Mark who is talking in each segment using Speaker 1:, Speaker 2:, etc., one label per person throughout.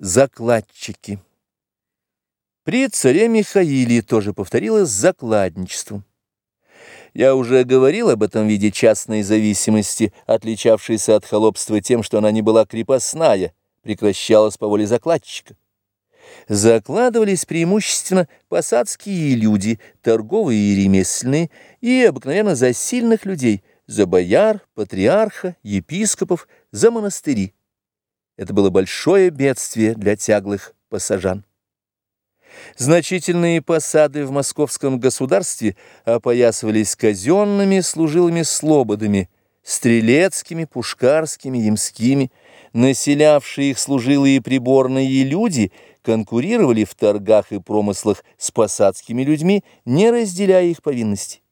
Speaker 1: Закладчики. При царе Михаиле тоже повторилось закладничество. Я уже говорил об этом виде частной зависимости, отличавшейся от холопства тем, что она не была крепостная, прекращалась по воле закладчика. Закладывались преимущественно посадские люди, торговые и ремесленные, и обыкновенно за сильных людей, за бояр, патриарха, епископов, за монастыри. Это было большое бедствие для тяглых пассажан. Значительные посады в московском государстве опоясывались казенными служилыми слободами, стрелецкими, пушкарскими, ямскими. Населявшие их служилые приборные люди конкурировали в торгах и промыслах с посадскими людьми, не разделяя их повинностей.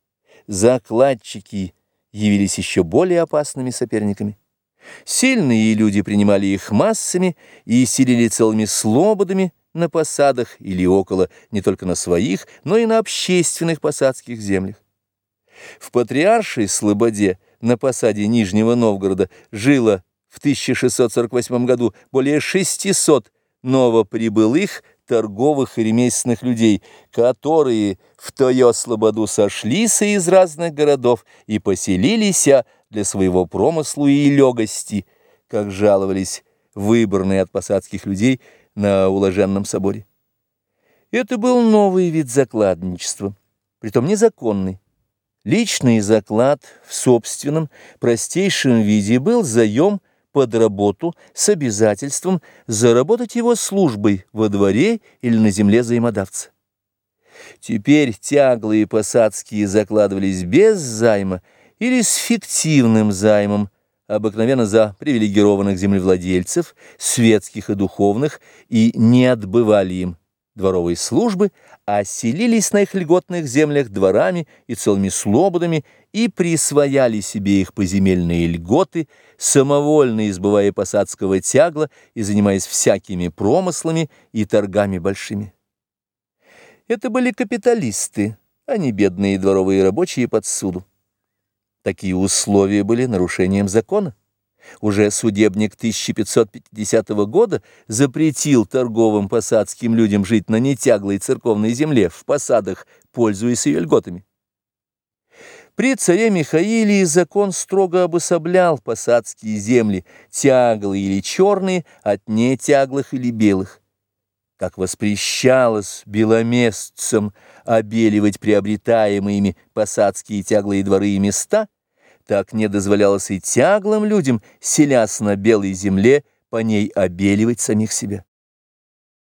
Speaker 1: Закладчики явились еще более опасными соперниками. Сильные люди принимали их массами и силили целыми слободами на посадах или около не только на своих, но и на общественных посадских землях. В Патриаршей Слободе на посаде Нижнего Новгорода жило в 1648 году более 600 новоприбылых торговых и ремесленных людей, которые в тою слободу сошлись из разных городов и поселились для своего промыслу и легости, как жаловались выборные от посадских людей на уложенном соборе. Это был новый вид закладничества, притом незаконный. Личный заклад в собственном, простейшем виде был заем под работу с обязательством заработать его службой во дворе или на земле взаимодавца. Теперь тяглые посадские закладывались без займа или с фиктивным займом, обыкновенно за привилегированных землевладельцев, светских и духовных, и не отбывали им дворовой службы, а селились на их льготных землях дворами и целыми слободами и присвояли себе их поземельные льготы, самовольно избывая посадского тягла и занимаясь всякими промыслами и торгами большими. Это были капиталисты, а не бедные дворовые рабочие под суду. Такие условия были нарушением закона. Уже судебник 1550 года запретил торговым посадским людям жить на нетяглой церковной земле в посадах, пользуясь ее льготами. При царе Михаиле закон строго обособлял посадские земли, тяглые или черные, от нетяглых или белых. Как воспрещалось беломестцам обеливать приобретаемые ими посадские тяглые дворы и места – так не дозволялось и тяглым людям, селясь на белой земле, по ней обеливать самих себя.